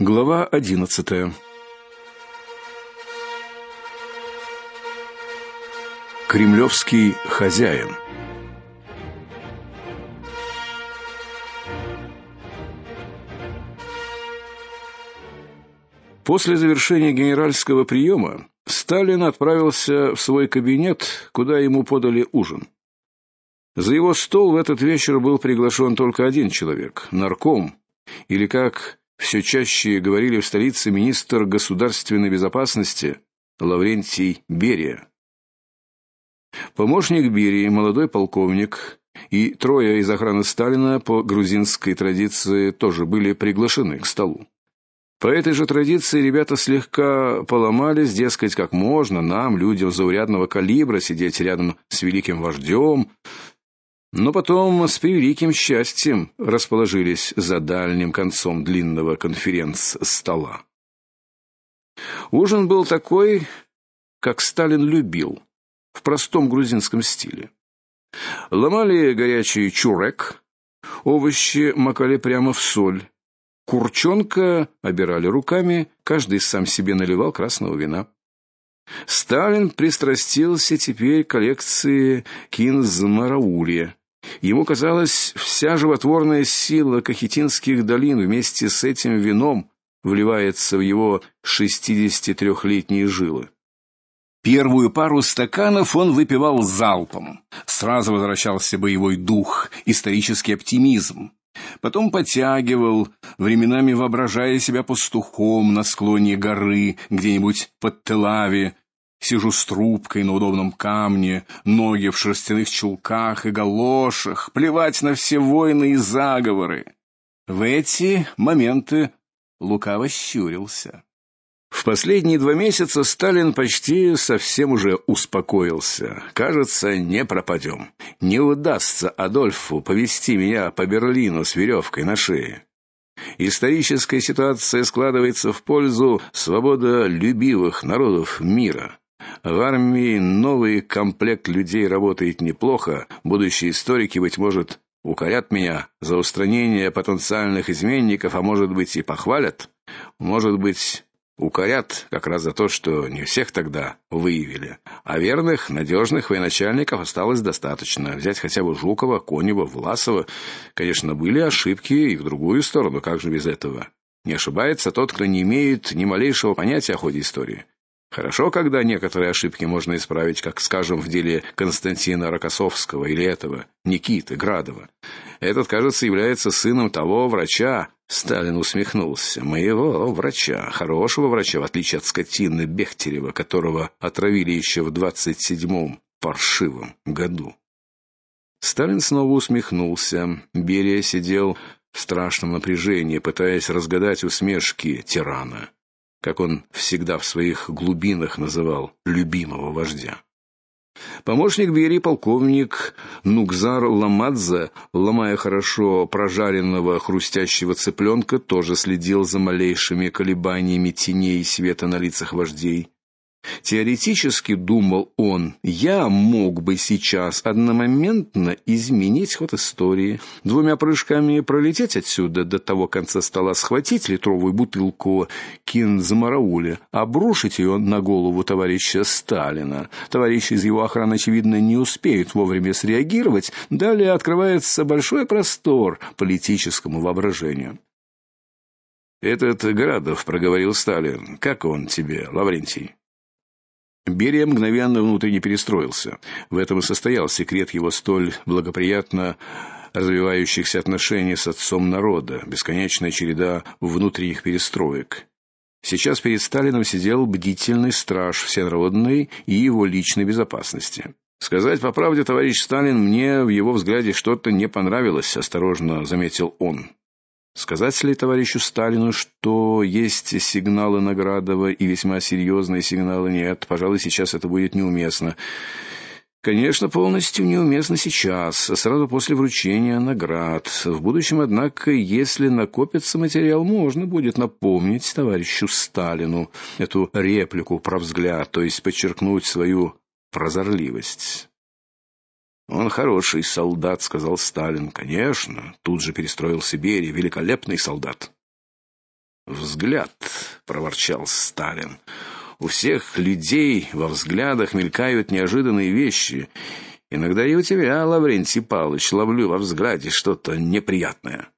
Глава одиннадцатая. Кремлевский хозяин. После завершения генеральского приема Сталин отправился в свой кабинет, куда ему подали ужин. За его стол в этот вечер был приглашен только один человек нарком, или как все чаще говорили в столице министр государственной безопасности Лаврентий Берия. Помощник Берии, молодой полковник, и трое из охраны Сталина по грузинской традиции тоже были приглашены к столу. По этой же традиции ребята слегка поломались, дескать, как можно нам, людям заурядного калибра, сидеть рядом с великим вождем, но потом с превеликим счастьем расположились за дальним концом длинного конференц-стола. Ужин был такой, как Сталин любил, в простом грузинском стиле. Ломали горячий чурек, овощи макали прямо в соль. Курчонка обирали руками, каждый сам себе наливал красного вина. Сталин пристрастился теперь к коллекции кинзмараули Ему казалось, вся животворная сила Кахетинских долин вместе с этим вином вливается в его шестидесятитрехлетние жилы. Первую пару стаканов он выпивал залпом. Сразу возвращался боевой дух, исторический оптимизм. Потом подтягивал, временами воображая себя пастухом на склоне горы, где-нибудь под Телави, Сижу с трубкой на удобном камне, ноги в шерстяных чулках и галошах, плевать на все войны и заговоры. В эти моменты лукаво щурился. В последние два месяца Сталин почти совсем уже успокоился. Кажется, не пропадем. Не удастся Адольфу повести меня по Берлину с веревкой на шее. Историческая ситуация складывается в пользу свободолюбивых народов мира. В армии новый комплект людей работает неплохо. Будущие историки быть может укорят меня за устранение потенциальных изменников, а может быть и похвалят. Может быть, укорят как раз за то, что не всех тогда выявили. А верных, надежных военачальников осталось достаточно. Взять хотя бы Жукова, Конева, Власова. Конечно, были ошибки и в другую сторону, как же без этого? Не ошибается тот, кто не имеет ни малейшего понятия о ходе истории. Хорошо, когда некоторые ошибки можно исправить, как, скажем, в деле Константина Рокоссовского или этого Никиты Градова. Этот, кажется, является сыном того врача, Сталин усмехнулся. Моего врача, хорошего врача, в отличие от скотины Бехтерева, которого отравили еще в двадцать седьмом паршивом году. Сталин снова усмехнулся. Берия сидел в страшном напряжении, пытаясь разгадать усмешки тирана как он всегда в своих глубинах называл любимого вождя. Помощник Бери полковник Нукзар Ламадзе, ломая хорошо прожаренного хрустящего цыпленка, тоже следил за малейшими колебаниями теней и света на лицах вождей. Теоретически, думал он, я мог бы сейчас одномоментно изменить ход истории, двумя прыжками пролететь отсюда до того конца стола, схватить литровую бутылку кинзмарауля, обрушить ее на голову товарища Сталина. Товарищи из его охраны очевидно не успеют вовремя среагировать, далее открывается большой простор политическому воображению. Этот Градов проговорил Сталин. Как он тебе, Лаврентий? Берия мгновенно внутренне перестроился. В этом и состоял секрет его столь благоприятно развивающихся отношений с отцом народа, бесконечная череда внутренних перестроек. Сейчас перед Сталином сидел бдительный страж всенародной и его личной безопасности. Сказать по правде, товарищ Сталин, мне в его взгляде что-то не понравилось, осторожно заметил он. Сказать ли товарищу Сталину, что есть сигналы Наградова и весьма серьезные сигналы нет? Пожалуй, сейчас это будет неуместно. Конечно, полностью неуместно сейчас, сразу после вручения наград. В будущем, однако, если накопится материал, можно будет напомнить товарищу Сталину эту реплику про взгляд, то есть подчеркнуть свою прозорливость. Он хороший солдат, сказал Сталин. Конечно, тут же перестроился Берия, великолепный солдат. Взгляд, проворчал Сталин. У всех людей во взглядах мелькают неожиданные вещи. Иногда и у тебя, Лаврентий Павлович, ловлю во взгляде что-то неприятное.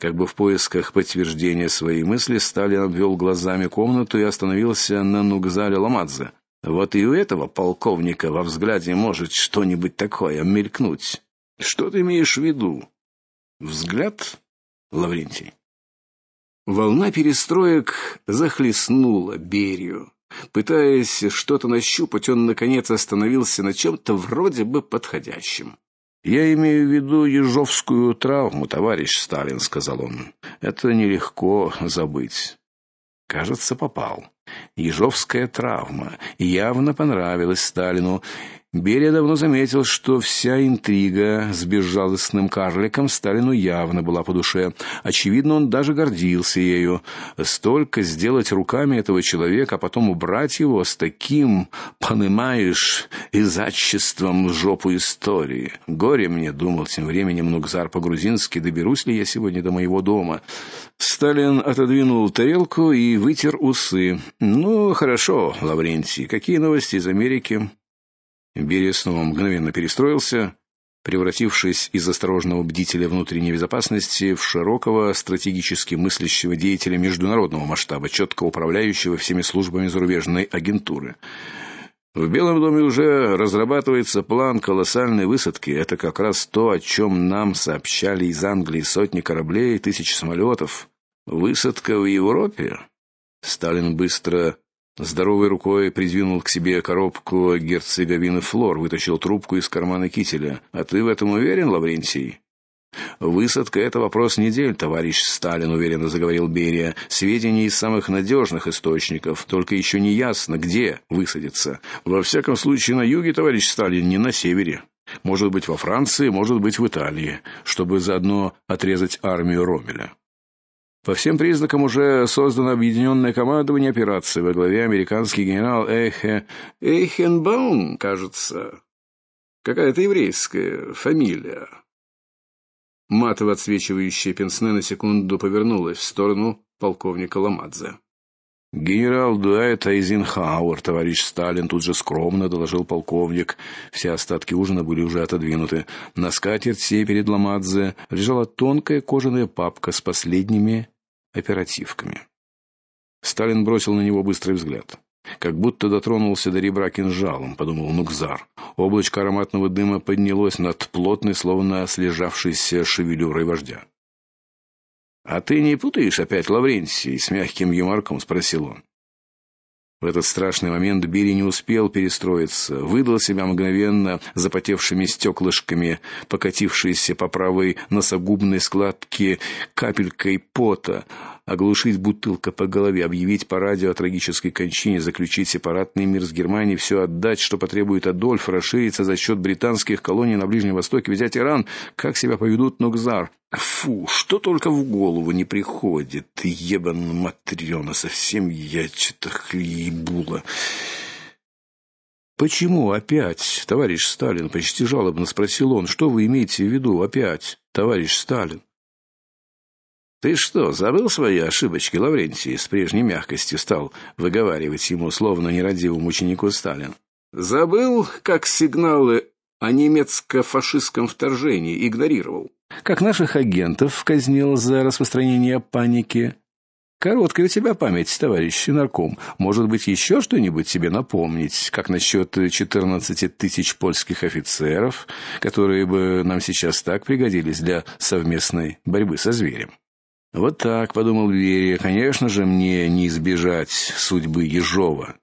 Как бы в поисках подтверждения своей мысли, Сталин обвел глазами комнату и остановился на Нугзале Ламадзе. Вот и у этого полковника во взгляде может что-нибудь такое мелькнуть. Что ты имеешь в виду? Взгляд, Лаврентий. Волна перестроек захлестнула Берию. Пытаясь что-то нащупать, он наконец остановился на чем то вроде бы подходящем. Я имею в виду ежовскую травму, товарищ Сталин, сказал он. Это нелегко забыть. Кажется, попал. Ежовская травма. Явно понравилась Сталину, Берия давно заметил, что вся интрига с безжалостным карликом Сталину явно была по душе. Очевидно, он даже гордился ею. Столько сделать руками этого человека, а потом убрать его с таким, понимаешь, изачеством жопу истории. Горе мне, думал тем временем Нугзар по-грузински, доберусь ли я сегодня до моего дома. Сталин отодвинул тарелку и вытер усы. Ну, хорошо, Лаврентий. Какие новости из Америки? Берия снова мгновенно перестроился, превратившись из осторожного бдителя внутренней безопасности в широкого стратегически мыслящего деятеля международного масштаба, четко управляющего всеми службами зарубежной агентуры. В Белом доме уже разрабатывается план колоссальной высадки. Это как раз то, о чем нам сообщали из Англии сотни кораблей, тысячи самолетов. Высадка в Европе. Сталин быстро Здоровой рукой придвинул к себе коробку герцеговины Флор, вытащил трубку из кармана кителя. А ты в этом уверен, Лаврентий? Высадка это вопрос недель, товарищ Сталин уверенно заговорил Берия. Сведения из самых надежных источников, только еще не ясно, где высадиться. Во всяком случае, на юге, товарищ Сталин, не на севере. Может быть, во Франции, может быть, в Италии, чтобы заодно отрезать армию Роммеля. По всем признакам уже создано объединенное командование операции во главе американский генерал Эхе Эйхенбаум, кажется. Какая-то еврейская фамилия. Матово отсвечивающая пенсне на секунду повернулась в сторону полковника Ламадзе. Генерал Дуайт Айзенхауэр, товарищ Сталин, тут же скромно доложил полковник. Все остатки ужина были уже отодвинуты. На скатерти перед Ламадзе лежала тонкая кожаная папка с последними оперативками. Сталин бросил на него быстрый взгляд. Как будто дотронулся до ребра кинжалом, подумал Нукзар. Облачко ароматного дыма поднялось над плотной, словно слежавшейся шевелюрой вождя. А ты не путаешь опять Лаврентий? с мягким юморком спросил он. В этот страшный момент Бери не успел перестроиться, выдал себя мгновенно запотевшими стеклышками, покатившейся по правой носогубной складке капелькой пота, оглушить бутылка по голове, объявить по радио о трагической кончине, заключить сепаратный мир с Германией, все отдать, что потребует Адольф, расшириться за счет британских колоний на Ближнем Востоке, взять Иран, как себя поведут Нокзар. Фу, что только в голову не приходит. Ебан матрёна, совсем я что-то хлебула. Почему опять, товарищ Сталин, почти жалобно спросил он. Что вы имеете в виду опять, товарищ Сталин? Ты что, забыл свои ошибочки, Лаврентий? С прежней мягкостью стал выговаривать ему словно нерадивому ученику Сталин. Забыл, как сигналы о немецко-фашистском вторжении игнорировал. Как наших агентов казнил за распространение паники. Короткая у тебя память, товарищ нарком. Может быть, еще что-нибудь тебе напомнить, как насчет 14 тысяч польских офицеров, которые бы нам сейчас так пригодились для совместной борьбы со зверем. Вот так, подумал Верия. Конечно же, мне не избежать судьбы Ежова.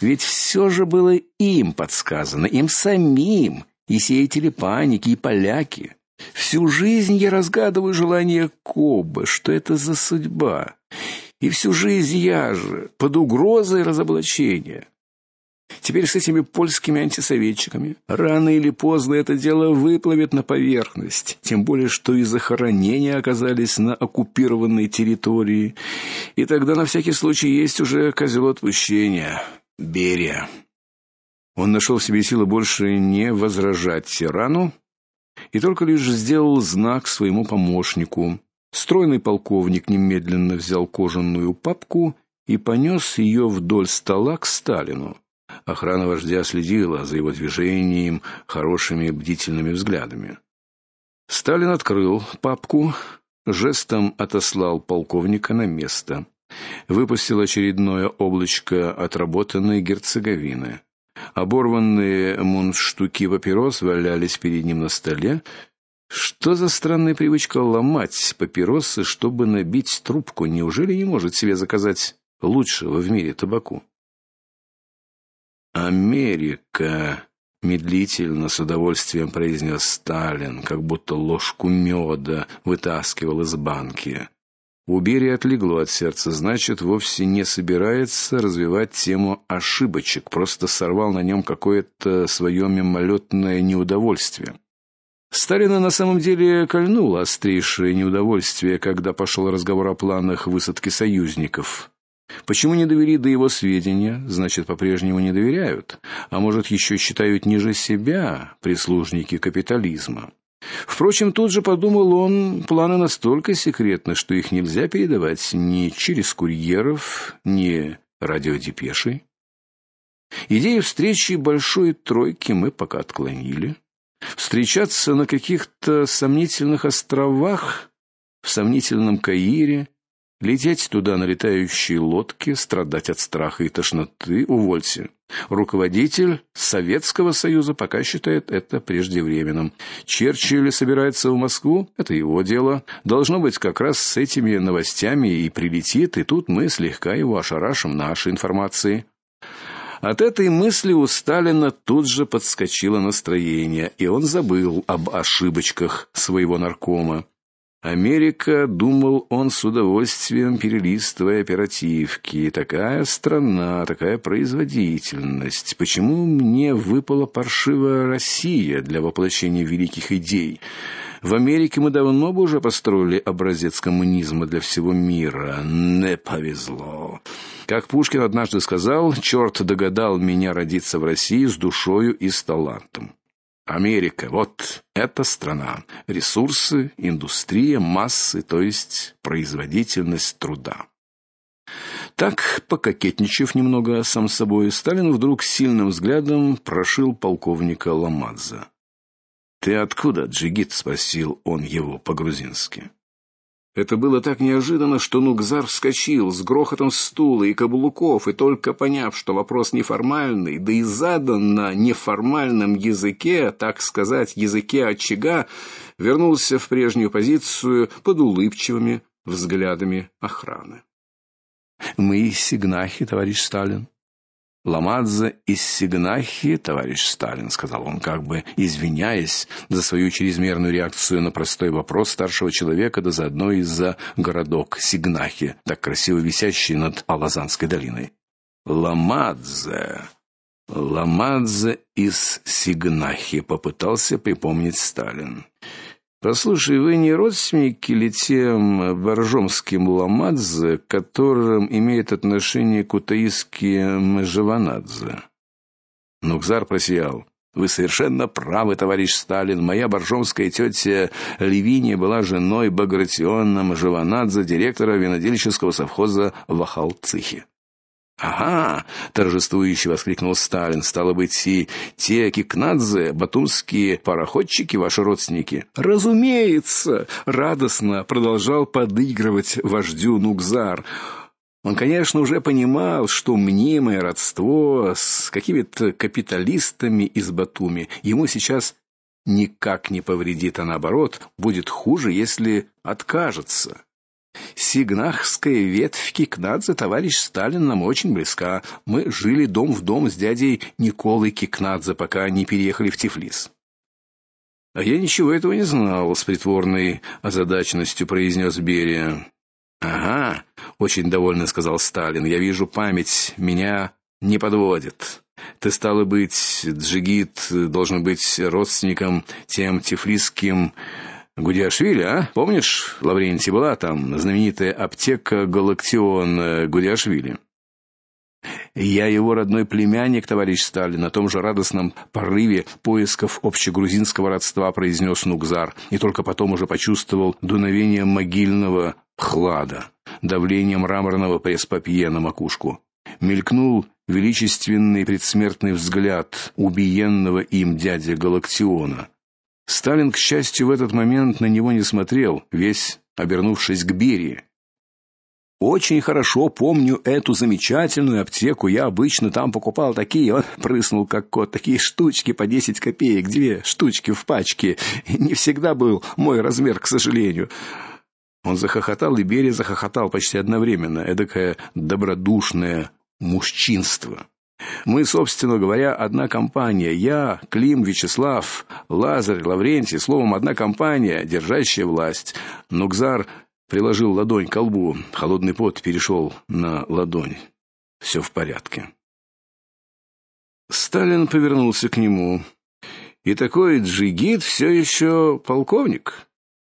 Ведь все же было им подсказано, им самим, и сеятели паники, и поляки. Всю жизнь я разгадываю желание Кобы, что это за судьба. И всю жизнь я же под угрозой разоблачения. Теперь с этими польскими антисоветчиками рано или поздно это дело выплывет на поверхность, тем более что и захоронения оказались на оккупированной территории. И тогда на всякий случай есть уже козел отпущения Берия. Он нашел в себе силы больше не возражать тирану и только лишь сделал знак своему помощнику. Стройный полковник немедленно взял кожаную папку и понес ее вдоль стола к Сталину. Охрана вождя следила за его движением хорошими бдительными взглядами. Сталин открыл папку, жестом отослал полковника на место. Выпустил очередное облачко отработанной герцоговины. Оборванные мундштуки папирос валялись перед ним на столе. Что за странная привычка ломать папиросы, чтобы набить трубку? Неужели не может себе заказать лучшего в мире табаку? Америка, медлительно с удовольствием произнес Сталин, как будто ложку меда вытаскивал из банки. У Берии отлегло от сердца, значит, вовсе не собирается развивать тему ошибочек, просто сорвал на нем какое-то свое мимолетное неудовольствие. Сталина на самом деле кольнуло острейшее неудовольствие, когда пошел разговор о планах высадки союзников. Почему не довели до его сведения? Значит, по-прежнему не доверяют, а может, еще считают ниже себя прислужники капитализма. Впрочем, тут же подумал он, планы настолько секретны, что их нельзя передавать ни через курьеров, ни радиодепешей. Идею встречи большой тройки мы пока отклонили. Встречаться на каких-то сомнительных островах, в сомнительном Каире, Лететь туда на летающей лодке, страдать от страха и тошноты увольте. Руководитель Советского Союза пока считает это преждевременным. Черчилль собирается в Москву это его дело. Должно быть, как раз с этими новостями и прилетит, и тут мы слегка его ошарашим нашей информацией. От этой мысли у Сталина тут же подскочило настроение, и он забыл об ошибочках своего наркома. Америка, думал он с удовольствием перелистывая оперативки. Такая страна, такая производительность. Почему мне выпала паршивая Россия для воплощения великих идей? В Америке мы давно бы уже построили образец коммунизма для всего мира. Не повезло. Как Пушкин однажды сказал: «Черт догадал меня родиться в России с душою и с талантом". Америка вот эта страна. Ресурсы, индустрия, массы, то есть производительность труда. Так, пококетничав немного сам собой, Сталин вдруг сильным взглядом прошил полковника Ламадзе. "Ты откуда, джигит?" спросил он его по-грузински. Это было так неожиданно, что Нугзар вскочил с грохотом стула и каблуков, и только поняв, что вопрос неформальный, да и задан на неформальном языке, так сказать, языке очага, вернулся в прежнюю позицию под улыбчивыми взглядами охраны. Мы сигнахи, товарищ Сталин. Ламадзе из Сигнахи, товарищ Сталин, сказал он, как бы извиняясь за свою чрезмерную реакцию на простой вопрос старшего человека, да заодно и за городок Сигнахи, так красиво висящий над Алазанской долиной. Ламадзе Ламадзе из Сигнахи попытался припомнить Сталин. Послушай, вы не родственники ли тем Боржомским Ламадзе, которым имеет отношение Кутаиски Межеванадзе? Нукзар просиял. Вы совершенно правы, товарищ Сталин. Моя боржомская тетя Левиния была женой Багратиона Межеванадзе, директора винодельческого совхоза в Ахалцихе. Ага, торжествующе воскликнул Сталин. Стало быть, и те кикнадзе, батумские пароходчики ваши родственники. Разумеется, радостно продолжал подыгрывать вождю Нукзар. Он, конечно, уже понимал, что мнимое родство с какими-то капиталистами из Батуми ему сейчас никак не повредит, а наоборот, будет хуже, если откажется. Сигнахская ветвь Кикнадзе товарищ Сталин нам очень близка. Мы жили дом в дом с дядей Николой Кикнадзе, пока не переехали в Тифлис. А я ничего этого не знал, с притворной озадаченностью произнес Берия. Ага, очень довольно сказал Сталин. Я вижу, память меня не подводит. Ты стало быть, Джигит должен быть родственником тем тифлисским Гудяшвили, а? Помнишь, Лаврентий была там знаменитая аптека Галактион э, Гудяшвили? Я его родной племянник, товарищ Сталин, на том же радостном порыве поисков общегрузинского родства произнес Нукзар, и только потом уже почувствовал дуновение могильного хлада, давление мраморного пресс-папье на макушку. Мелькнул величественный предсмертный взгляд убиенного им дяди Галактиона. Сталин, к счастью, в этот момент на него не смотрел, весь обернувшись к Берии. Очень хорошо помню эту замечательную аптеку. Я обычно там покупал такие, он прыснул как кот, такие штучки по 10 копеек, две штучки в пачке. Не всегда был мой размер, к сожалению. Он захохотал, и Берия захохотал почти одновременно. Эдакое добродушное мужчинство. Мы, собственно говоря, одна компания. Я, Клим, Вячеслав, Лазарь, Лаврентий, словом, одна компания, держащая власть. Нукзар приложил ладонь к лбу. Холодный пот перешел на ладонь. Все в порядке. Сталин повернулся к нему. И такой джигит все еще полковник.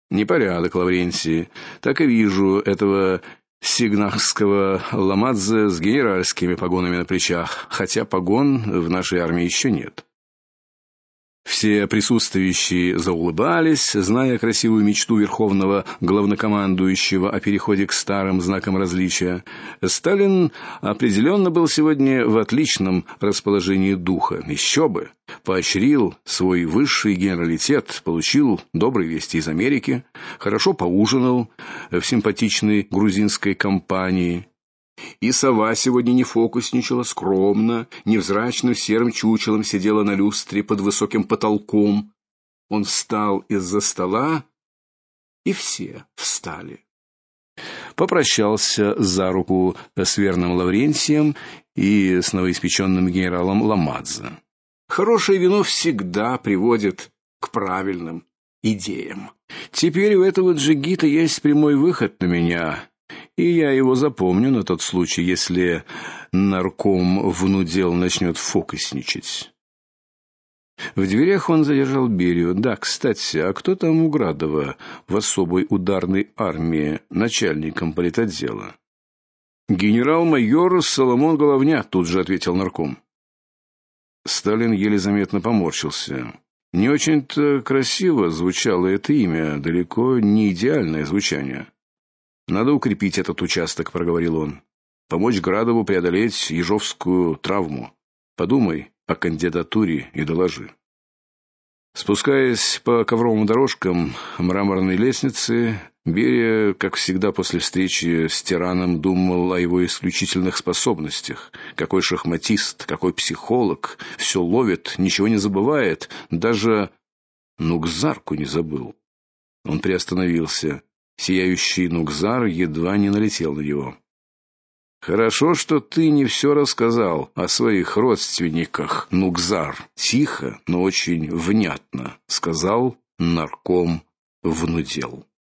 Непорядок, Лаврентий. Так и вижу этого сигнахского ламадзе с генеральскими погонами на плечах, хотя погон в нашей армии еще нет. Все присутствующие заулыбались, зная красивую мечту верховного главнокомандующего о переходе к старым знакам различия. Сталин определенно был сегодня в отличном расположении духа. Еще бы, поощрил свой высший генералитет, получил добрые вести из Америки, хорошо поужинал в симпатичной грузинской компании. И сова сегодня не фокусничала скромно, невзрачным серым чучелом сидела на люстре под высоким потолком. Он встал из-за стола, и все встали. Попрощался за руку с верным Лаврентием и с новоиспеченным генералом Ламадзе. Хорошее вино всегда приводит к правильным идеям. Теперь у этого джигита есть прямой выход на меня и я его запомню на тот случай, если нарком внудел начнет фокусничать. В дверях он задержал Берию. Да, кстати, а кто там у Градова в особой ударной армии начальником политотдела? Генерал-майор Соломон Головня, тут же ответил нарком. Сталин еле заметно поморщился. Не очень-то красиво звучало это имя, далеко не идеальное звучание. Надо укрепить этот участок, проговорил он. Помочь Градову преодолеть ежовскую травму. Подумай о кандидатуре и доложи. Спускаясь по ковровым дорожкам мраморной лестницы, Берия, как всегда после встречи с тираном, думал о его исключительных способностях. Какой шахматист, какой психолог, все ловит, ничего не забывает, даже Нукзарку не забыл. Он приостановился. Сияющий Нукзар едва не налетел на него. Хорошо, что ты не все рассказал о своих родственниках, Нукзар. Тихо, но очень внятно сказал нарком внудел.